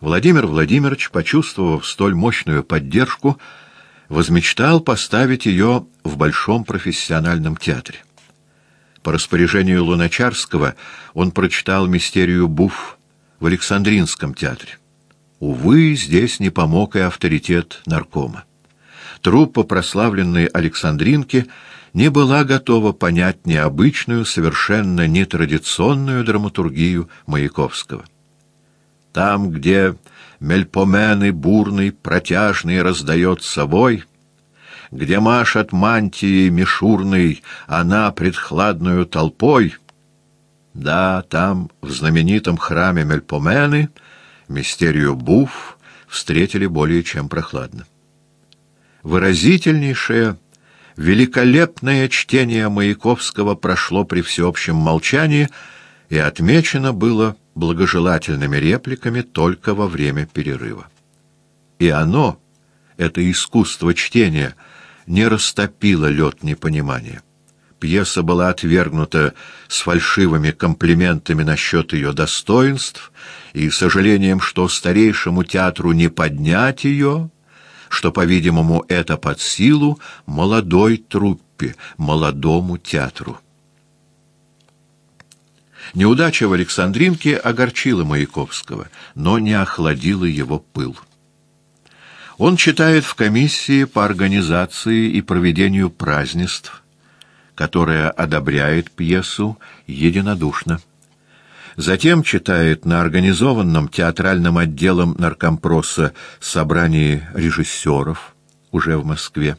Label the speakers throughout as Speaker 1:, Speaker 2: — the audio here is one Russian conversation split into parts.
Speaker 1: Владимир Владимирович, почувствовав столь мощную поддержку, возмечтал поставить ее в Большом профессиональном театре. По распоряжению Луначарского он прочитал «Мистерию Буф» в Александринском театре. Увы, здесь не помог и авторитет наркома. Труппа прославленной Александринки не была готова понять необычную, совершенно нетрадиционную драматургию Маяковского. Там, где мельпомены бурный, протяжный раздает собой, где машет мантией мишурной она пред хладную толпой, да, там, в знаменитом храме Мельпомены, мистерию Буф встретили более чем прохладно. Выразительнейшее, великолепное чтение Маяковского прошло при всеобщем молчании и отмечено было благожелательными репликами только во время перерыва. И оно, это искусство чтения, не растопило лед непонимания. Пьеса была отвергнута с фальшивыми комплиментами насчет ее достоинств и сожалением, что старейшему театру не поднять ее, что, по-видимому, это под силу молодой труппе, молодому театру. Неудача в Александринке огорчила Маяковского, но не охладила его пыл. Он читает в комиссии по организации и проведению празднеств, которая одобряет пьесу единодушно. Затем читает на организованном театральным отделом наркомпроса собрании режиссеров уже в Москве.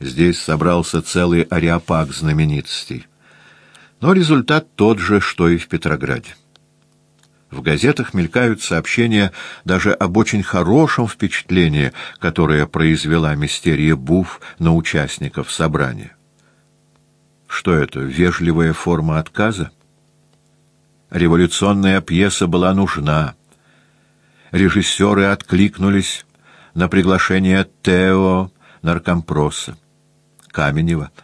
Speaker 1: Здесь собрался целый ареопаг знаменитостей. Но результат тот же, что и в Петрограде. В газетах мелькают сообщения даже об очень хорошем впечатлении, которое произвела мистерия Буф на участников собрания. Что это, вежливая форма отказа? Революционная пьеса была нужна. Режиссеры откликнулись на приглашение Тео Наркомпроса, Каменева —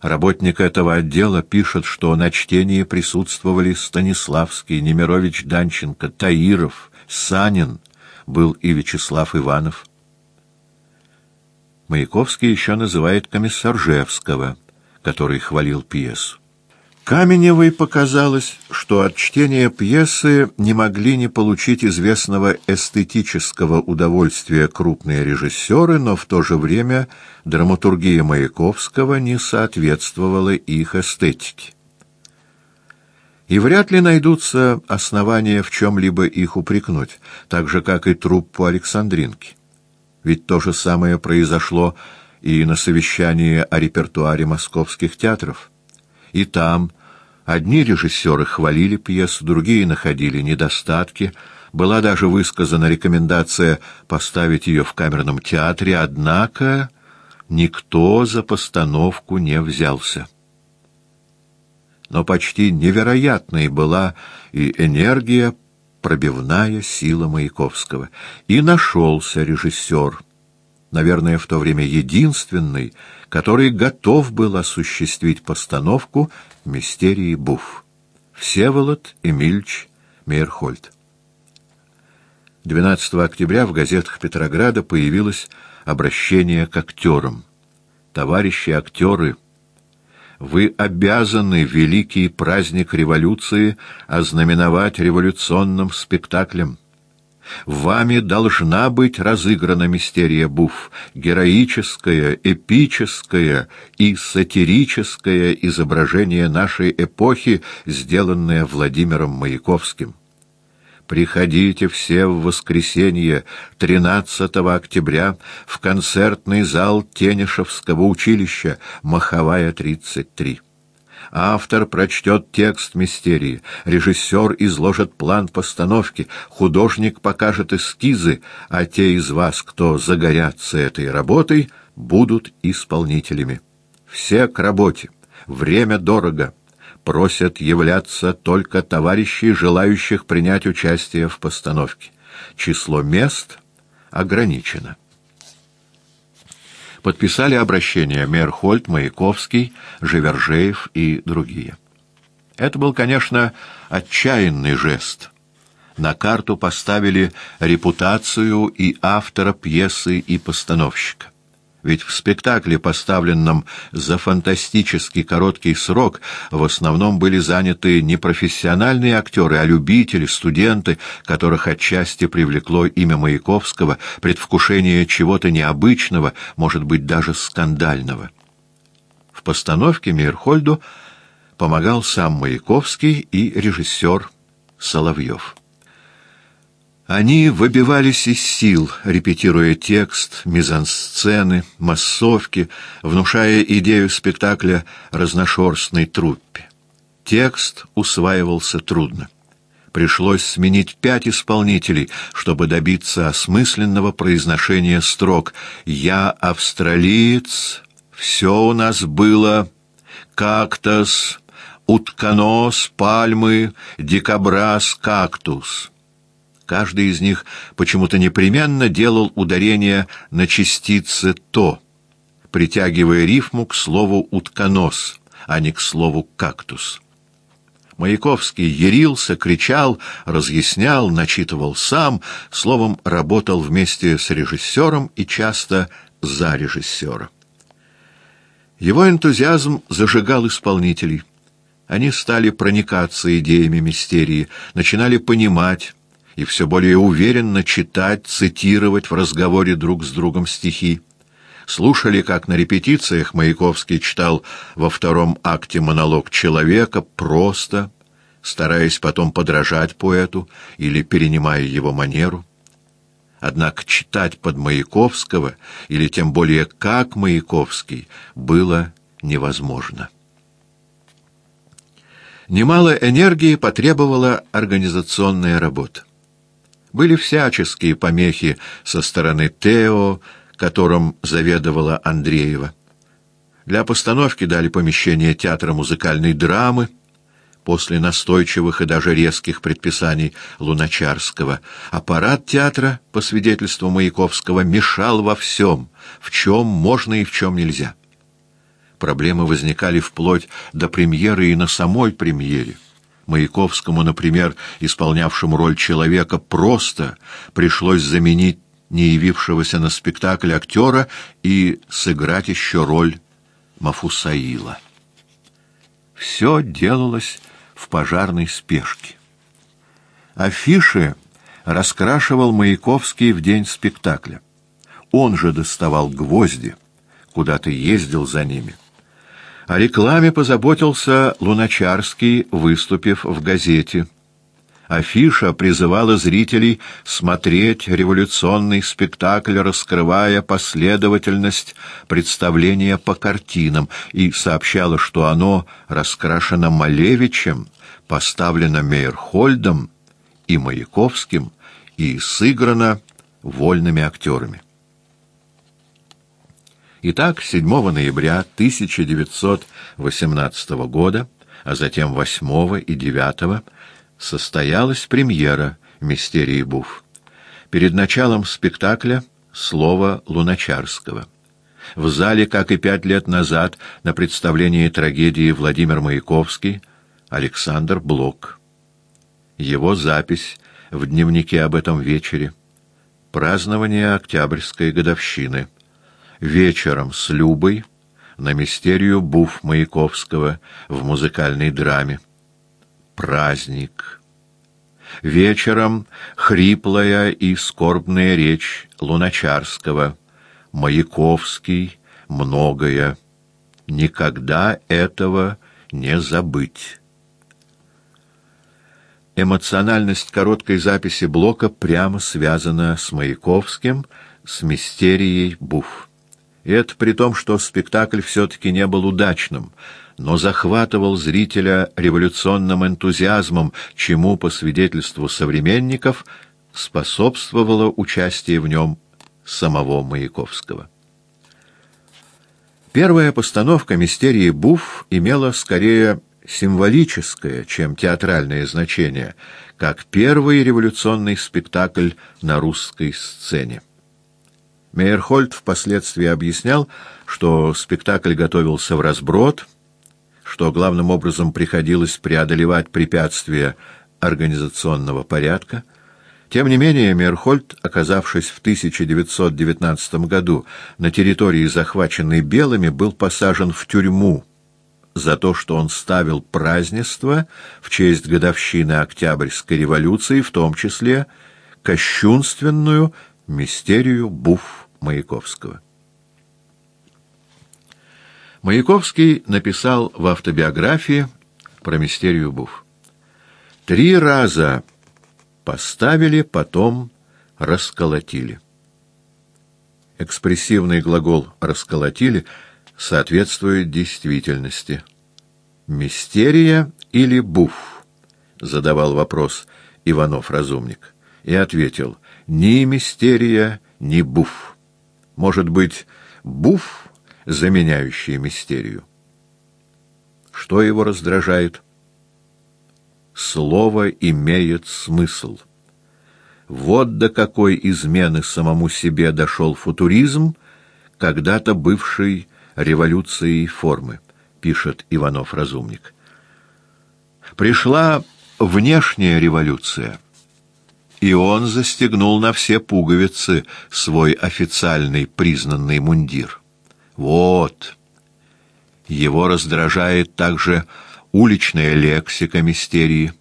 Speaker 1: Работник этого отдела пишет, что на чтении присутствовали Станиславский, Немирович Данченко, Таиров, Санин, был и Вячеслав Иванов. Маяковский еще называет Комиссаржевского, который хвалил пьесу. Каменевой показалось, что от чтения пьесы не могли не получить известного эстетического удовольствия крупные режиссеры, но в то же время драматургия Маяковского не соответствовала их эстетике. И вряд ли найдутся основания в чем-либо их упрекнуть, так же, как и труппу Александринки. Ведь то же самое произошло и на совещании о репертуаре московских театров. И там одни режиссеры хвалили пьесу, другие находили недостатки. Была даже высказана рекомендация поставить ее в камерном театре, однако никто за постановку не взялся. Но почти невероятной была и энергия, пробивная сила Маяковского. И нашелся режиссер, наверное, в то время единственный, который готов был осуществить постановку «Мистерии Буф». Всеволод Эмильч Мейерхольд. 12 октября в газетах Петрограда появилось обращение к актерам. «Товарищи актеры, вы обязаны великий праздник революции ознаменовать революционным спектаклем». Вами должна быть разыграна мистерия Буф, героическое, эпическое и сатирическое изображение нашей эпохи, сделанное Владимиром Маяковским. Приходите все в воскресенье 13 октября в концертный зал Тенишевского училища Маховая 33. Автор прочтет текст мистерии, режиссер изложит план постановки, художник покажет эскизы, а те из вас, кто загорятся этой работой, будут исполнителями. Все к работе. Время дорого. Просят являться только товарищи, желающих принять участие в постановке. Число мест ограничено подписали обращение Мерхольд, Маяковский, Живержеев и другие. Это был, конечно, отчаянный жест, на карту поставили репутацию и автора пьесы, и постановщика. Ведь в спектакле, поставленном за фантастически короткий срок, в основном были заняты не профессиональные актеры, а любители, студенты, которых отчасти привлекло имя Маяковского, предвкушение чего-то необычного, может быть, даже скандального. В постановке Мейерхольду помогал сам Маяковский и режиссер Соловьев. Они выбивались из сил, репетируя текст, мизансцены, массовки, внушая идею спектакля разношерстной труппе. Текст усваивался трудно. Пришлось сменить пять исполнителей, чтобы добиться осмысленного произношения строк «Я австралиец, все у нас было, кактус, утконос, пальмы, дикобраз, кактус». Каждый из них почему-то непременно делал ударение на частице «то», притягивая рифму к слову «утконос», а не к слову «кактус». Маяковский ярился, кричал, разъяснял, начитывал сам, словом, работал вместе с режиссером и часто за режиссера. Его энтузиазм зажигал исполнителей. Они стали проникаться идеями мистерии, начинали понимать, и все более уверенно читать, цитировать в разговоре друг с другом стихи. Слушали, как на репетициях Маяковский читал во втором акте монолог человека просто, стараясь потом подражать поэту или перенимая его манеру. Однако читать под Маяковского, или тем более как Маяковский, было невозможно. Немало энергии потребовала организационная работа. Были всяческие помехи со стороны Тео, которым заведовала Андреева. Для постановки дали помещение театра музыкальной драмы, после настойчивых и даже резких предписаний Луначарского. Аппарат театра, по свидетельству Маяковского, мешал во всем, в чем можно и в чем нельзя. Проблемы возникали вплоть до премьеры и на самой премьере. Маяковскому, например, исполнявшему роль человека, просто пришлось заменить не явившегося на спектакль актера и сыграть еще роль Мафусаила. Все делалось в пожарной спешке. Афиши раскрашивал Маяковский в день спектакля. Он же доставал гвозди, куда-то ездил за ними. О рекламе позаботился Луначарский, выступив в газете. Афиша призывала зрителей смотреть революционный спектакль, раскрывая последовательность представления по картинам, и сообщала, что оно раскрашено Малевичем, поставлено Мейерхольдом и Маяковским и сыграно вольными актерами. Итак, 7 ноября 1918 года, а затем 8 и 9 состоялась премьера «Мистерии Буф». Перед началом спектакля слово Луначарского. В зале, как и пять лет назад, на представлении трагедии Владимир Маяковский, Александр Блок. Его запись в дневнике об этом вечере. Празднование Октябрьской годовщины вечером с Любой на мистерию Буф Маяковского в музыкальной драме. Праздник. Вечером хриплая и скорбная речь Луначарского. Маяковский, многое. Никогда этого не забыть. Эмоциональность короткой записи блока прямо связана с Маяковским, с мистерией Буф. И это при том, что спектакль все-таки не был удачным, но захватывал зрителя революционным энтузиазмом, чему, по свидетельству современников, способствовало участие в нем самого Маяковского. Первая постановка «Мистерии Буф» имела скорее символическое, чем театральное значение, как первый революционный спектакль на русской сцене. Мейерхольд впоследствии объяснял, что спектакль готовился в разброд, что главным образом приходилось преодолевать препятствия организационного порядка. Тем не менее, Мерхольд, оказавшись в 1919 году на территории, захваченной белыми, был посажен в тюрьму за то, что он ставил празднество в честь годовщины Октябрьской революции, в том числе кощунственную мистерию Буф Маяковского. Маяковский написал в автобиографии про мистерию Буф. Три раза поставили, потом расколотили. Экспрессивный глагол «расколотили» соответствует действительности. «Мистерия или буф?» — задавал вопрос Иванов-разумник. И ответил, «Ни мистерия, ни буф. Может быть, буф, заменяющий мистерию?» Что его раздражает? Слово имеет смысл. Вот до какой измены самому себе дошел футуризм, когда-то бывший революцией формы, пишет Иванов-разумник. Пришла внешняя революция, и он застегнул на все пуговицы свой официальный признанный мундир. Вот. Его раздражает также уличная лексика мистерии.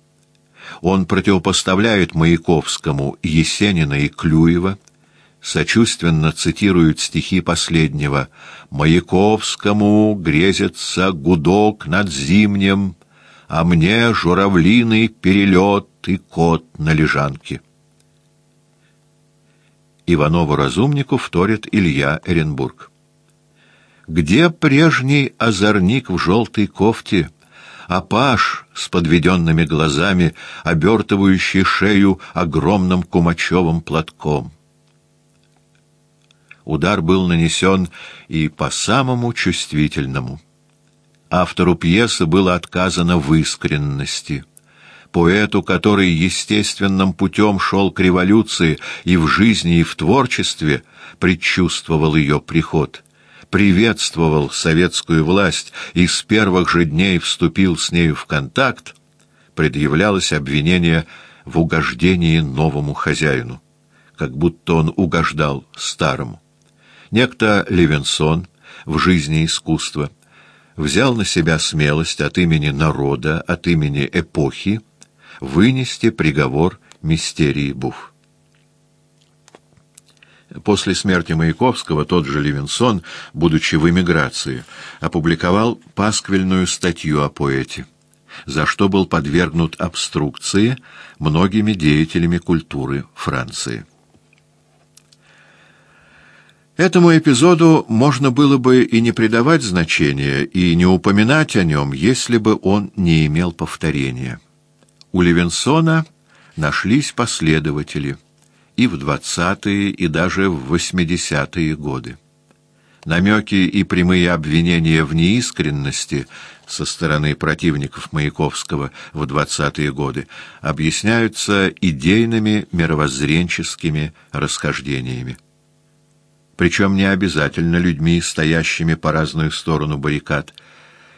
Speaker 1: Он противопоставляет Маяковскому Есенина и Клюева, сочувственно цитирует стихи последнего «Маяковскому грезится гудок над зимнем, а мне журавлиный перелет и кот на лежанке». Иванову-разумнику вторит Илья Эренбург. «Где прежний озорник в желтой кофте?» а паш с подведенными глазами, обертывающий шею огромным кумачевым платком. Удар был нанесен и по самому чувствительному. Автору пьесы было отказано в искренности. Поэту, который естественным путем шел к революции и в жизни, и в творчестве, предчувствовал ее приход, приветствовал советскую власть и с первых же дней вступил с нею в контакт, предъявлялось обвинение в угождении новому хозяину, как будто он угождал старому. Некто Левинсон в жизни искусства взял на себя смелость от имени народа, от имени эпохи, вынести приговор мистерии Буф. После смерти Маяковского тот же Левинсон, будучи в эмиграции, опубликовал пасквильную статью о поэте, за что был подвергнут обструкции многими деятелями культуры Франции. Этому эпизоду можно было бы и не придавать значения, и не упоминать о нем, если бы он не имел повторения. У Левинсона нашлись последователи и в двадцатые, и даже в восьмидесятые годы. Намеки и прямые обвинения в неискренности со стороны противников Маяковского в двадцатые годы объясняются идейными мировоззренческими расхождениями причем не обязательно людьми, стоящими по разную сторону баррикад.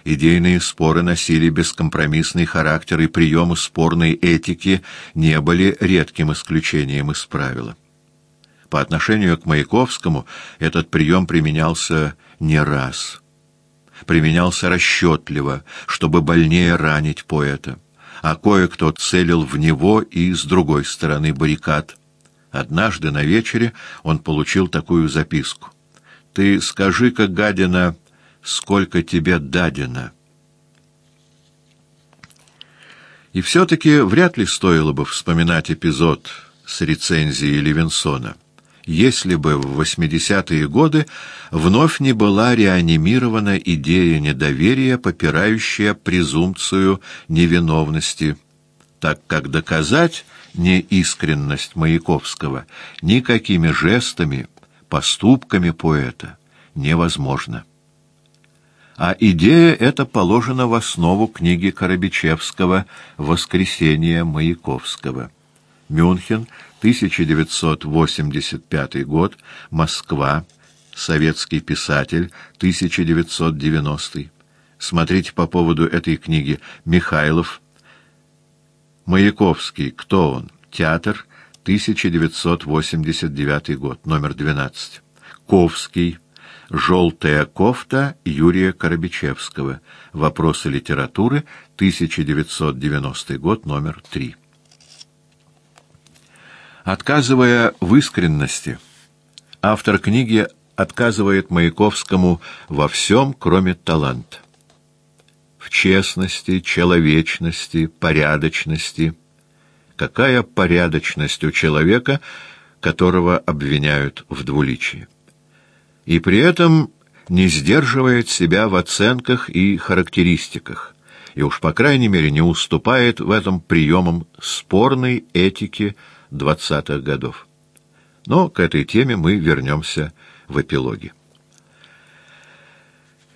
Speaker 1: Идейные споры носили бескомпромиссный характер, и приемы спорной этики не были редким исключением из правила. По отношению к Маяковскому этот прием применялся не раз. Применялся расчетливо, чтобы больнее ранить поэта, а кое-кто целил в него и с другой стороны баррикад – Однажды на вечере он получил такую записку. «Ты скажи-ка, гадина, сколько тебе дадено?» И все-таки вряд ли стоило бы вспоминать эпизод с рецензией Левинсона, если бы в 80-е годы вновь не была реанимирована идея недоверия, попирающая презумпцию невиновности, так как доказать неискренность Маяковского никакими жестами, поступками поэта невозможно. А идея эта положена в основу книги Коробичевского «Воскресение Маяковского». Мюнхен, 1985 год, Москва, советский писатель, 1990. Смотрите по поводу этой книги Михайлов, Маяковский. Кто он? Театр. 1989 год. Номер 12. Ковский. «Желтая кофта» Юрия Коробичевского. Вопросы литературы. 1990 год. Номер 3. Отказывая в искренности, автор книги отказывает Маяковскому во всем, кроме таланта. Честности, человечности, порядочности. Какая порядочность у человека, которого обвиняют в двуличии? И при этом не сдерживает себя в оценках и характеристиках, и уж по крайней мере не уступает в этом приемам спорной этики двадцатых годов. Но к этой теме мы вернемся в эпилоге.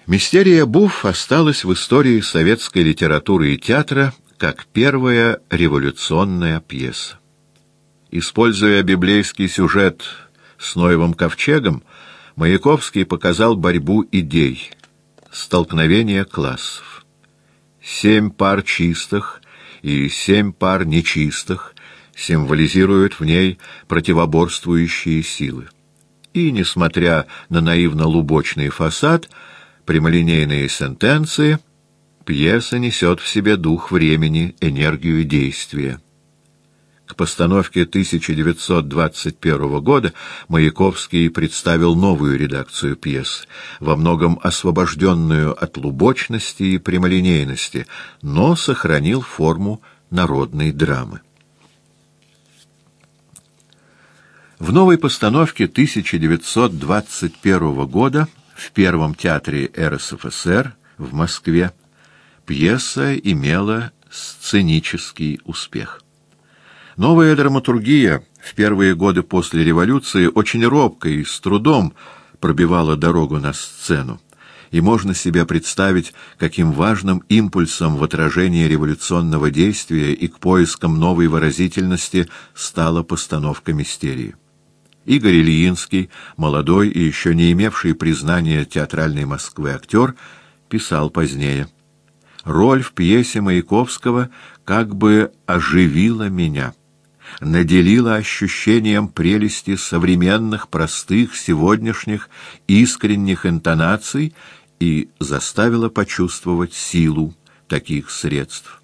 Speaker 1: Мистерия Буф осталась в истории советской литературы и театра как первая революционная пьеса. Используя библейский сюжет с Ноевым ковчегом, Маяковский показал борьбу идей, столкновение классов. Семь пар чистых и семь пар нечистых символизируют в ней противоборствующие силы. И, несмотря на наивно-лубочный фасад, прямолинейные сентенции, пьеса несет в себе дух времени, энергию действия. К постановке 1921 года Маяковский представил новую редакцию пьес, во многом освобожденную от лубочности и прямолинейности, но сохранил форму народной драмы. В новой постановке 1921 года в Первом театре РСФСР в Москве пьеса имела сценический успех. Новая драматургия в первые годы после революции очень робко и с трудом пробивала дорогу на сцену, и можно себе представить, каким важным импульсом в отражении революционного действия и к поискам новой выразительности стала постановка мистерии. Игорь Ильинский, молодой и еще не имевший признания театральной Москвы актер, писал позднее. «Роль в пьесе Маяковского как бы оживила меня» наделила ощущением прелести современных, простых, сегодняшних, искренних интонаций и заставила почувствовать силу таких средств.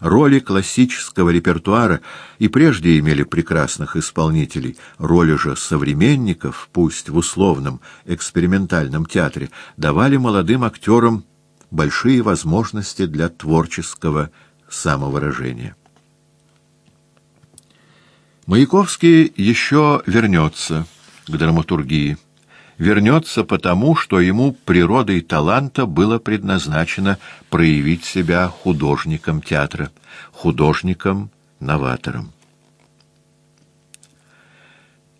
Speaker 1: Роли классического репертуара и прежде имели прекрасных исполнителей, роли же современников, пусть в условном экспериментальном театре, давали молодым актерам большие возможности для творческого самовыражения. Маяковский еще вернется к драматургии вернется потому, что ему природой таланта было предназначено проявить себя художником театра, художником-новатором.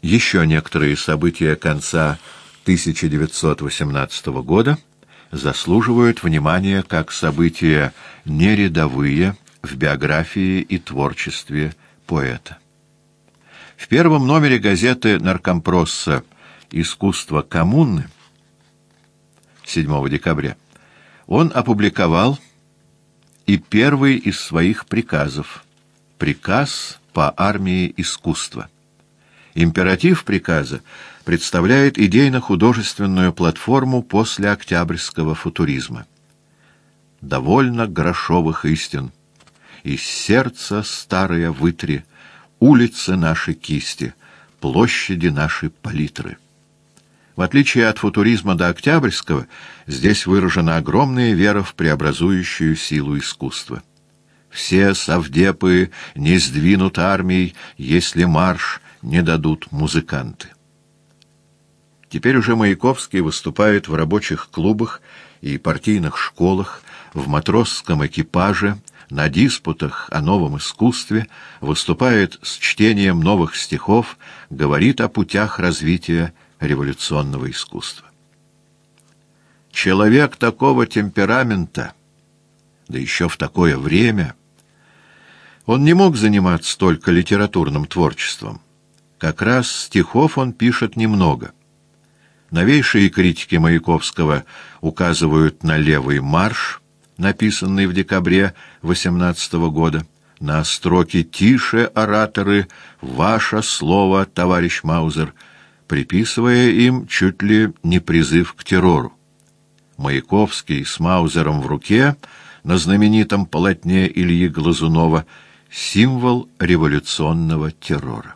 Speaker 1: Еще некоторые события конца 1918 года заслуживают внимания как события нерядовые в биографии и творчестве поэта. В первом номере газеты «Наркомпросса» «Искусство коммуны» 7 декабря он опубликовал и первый из своих приказов — приказ по армии искусства. Императив приказа представляет идейно-художественную платформу после октябрьского футуризма. Довольно грошовых истин. Из сердца старые вытри, улицы наши кисти, площади наши палитры. В отличие от футуризма до Октябрьского, здесь выражена огромная вера в преобразующую силу искусства. Все совдепы не сдвинут армией, если марш не дадут музыканты. Теперь уже Маяковский выступает в рабочих клубах и партийных школах, в матросском экипаже, на диспутах о новом искусстве, выступает с чтением новых стихов, говорит о путях развития революционного искусства. Человек такого темперамента, да еще в такое время, он не мог заниматься только литературным творчеством. Как раз стихов он пишет немного. Новейшие критики Маяковского указывают на левый марш, написанный в декабре 18 года, на строки «Тише, ораторы! Ваше слово, товарищ Маузер!» Приписывая им чуть ли не призыв к террору. Маяковский с Маузером в руке на знаменитом полотне Ильи Глазунова символ революционного террора.